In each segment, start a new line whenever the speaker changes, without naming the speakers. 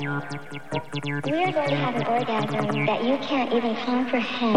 We're going to have an orgasm that you can't even comprehend.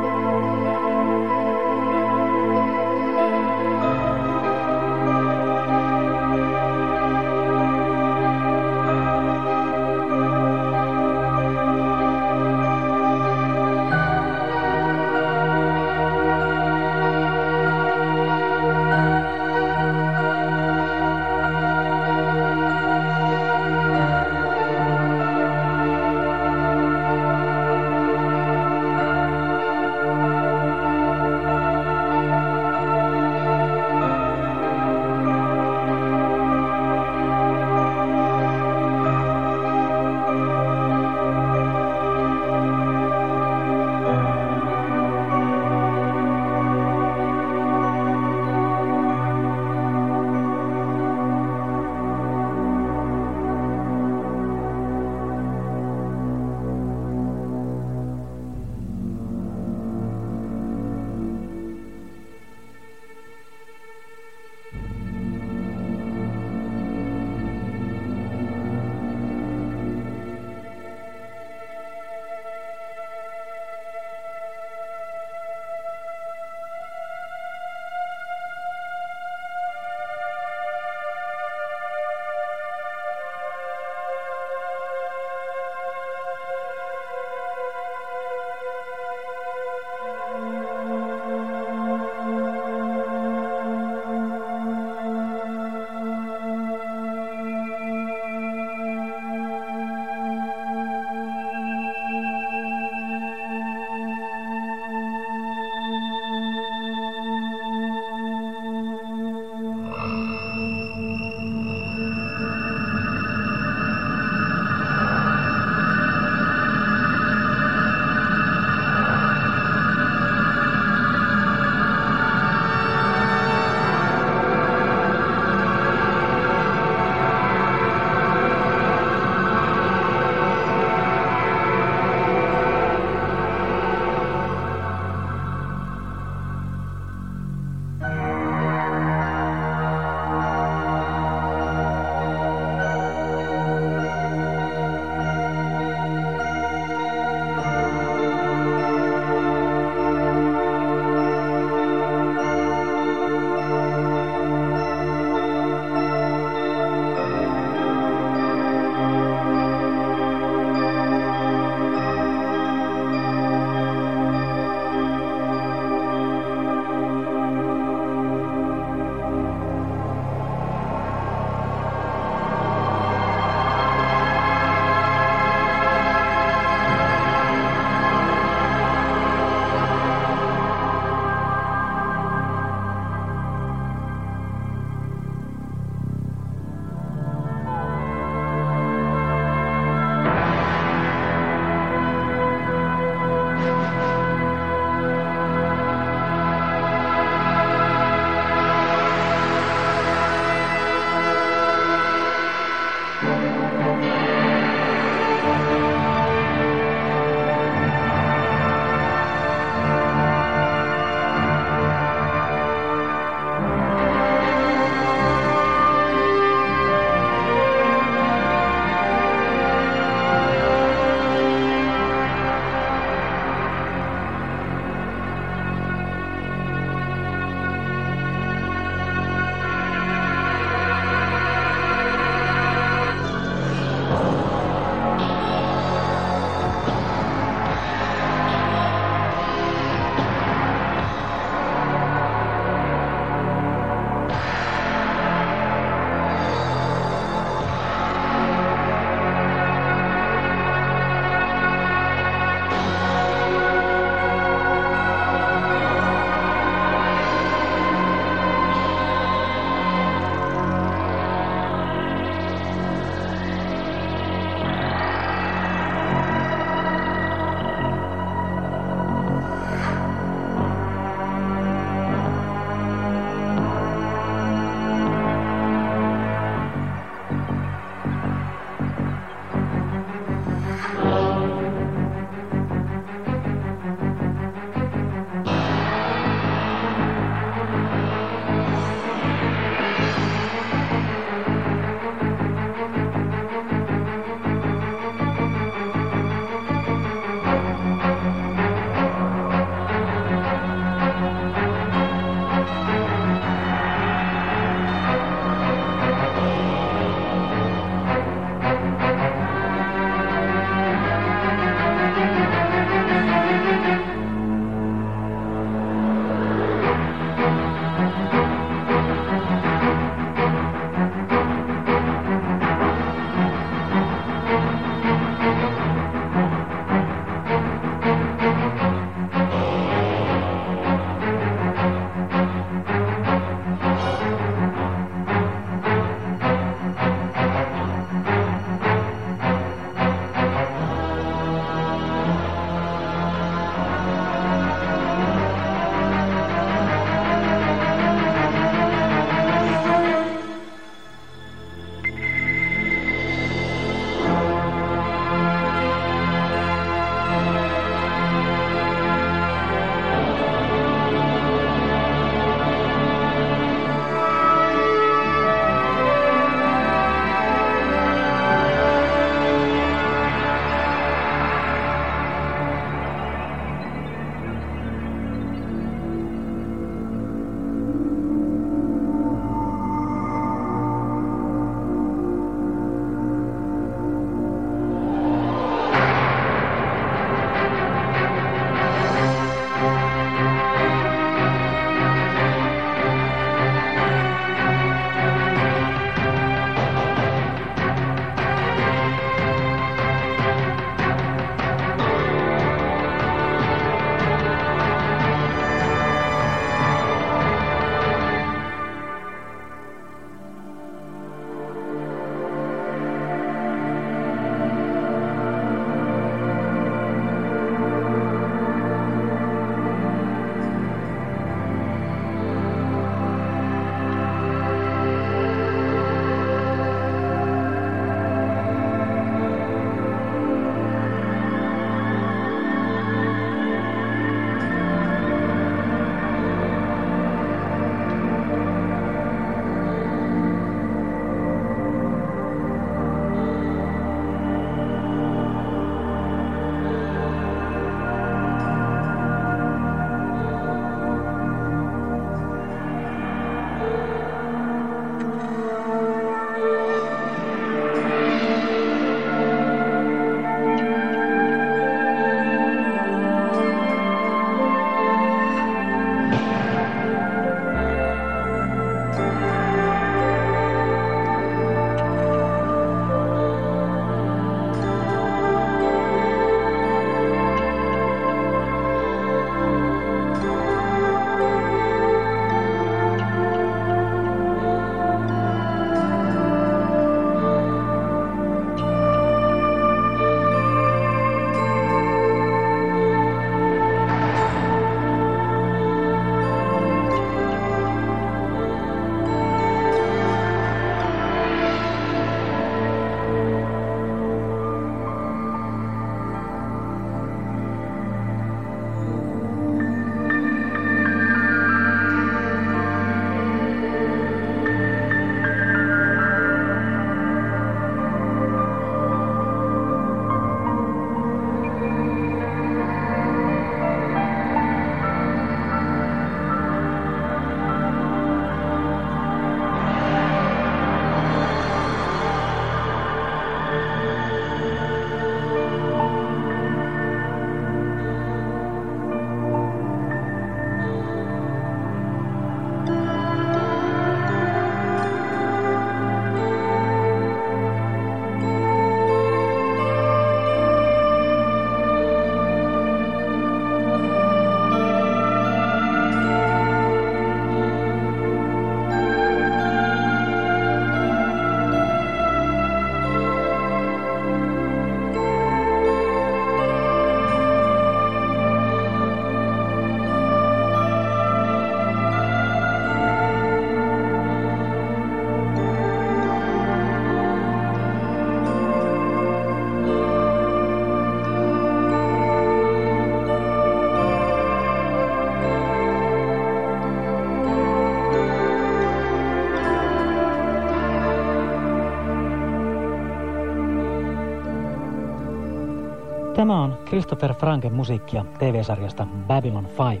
Christopher Franken musiikkia TV-sarjasta Babylon 5.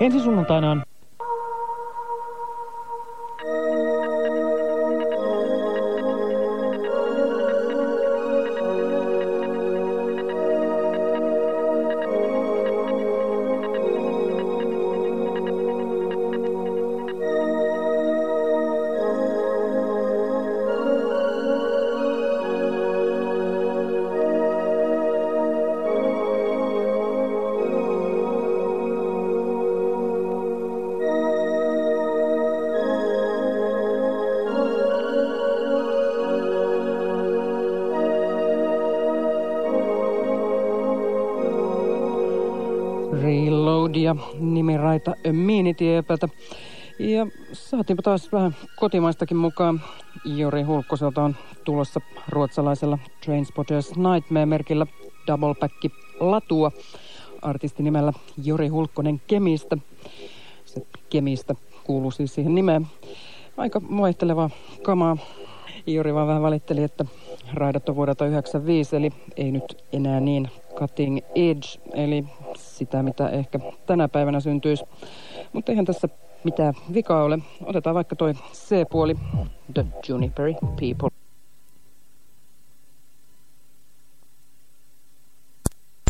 Ensi sunnuntaina on
Reloadia, nimiraita Miinitiepältä. Ja saatiinpa taas vähän kotimaistakin mukaan. Jori Hulkkoselta on tulossa ruotsalaisella Trainspotters Nightmare-merkillä double pack latua artisti nimellä Jori Hulkkonen Kemistä. Se Kemistä kuuluu siis siihen nimeen. Aika vaihtelevaa kamaa. Jori vaan vähän valitteli, että raidat on vuodelta 95, eli ei nyt enää niin cutting edge, eli sitä mitä ehkä tänä päivänä syntyisi. Mutta eihän tässä mitään vikaa ole. Otetaan vaikka toi C-puoli, The Juniper People.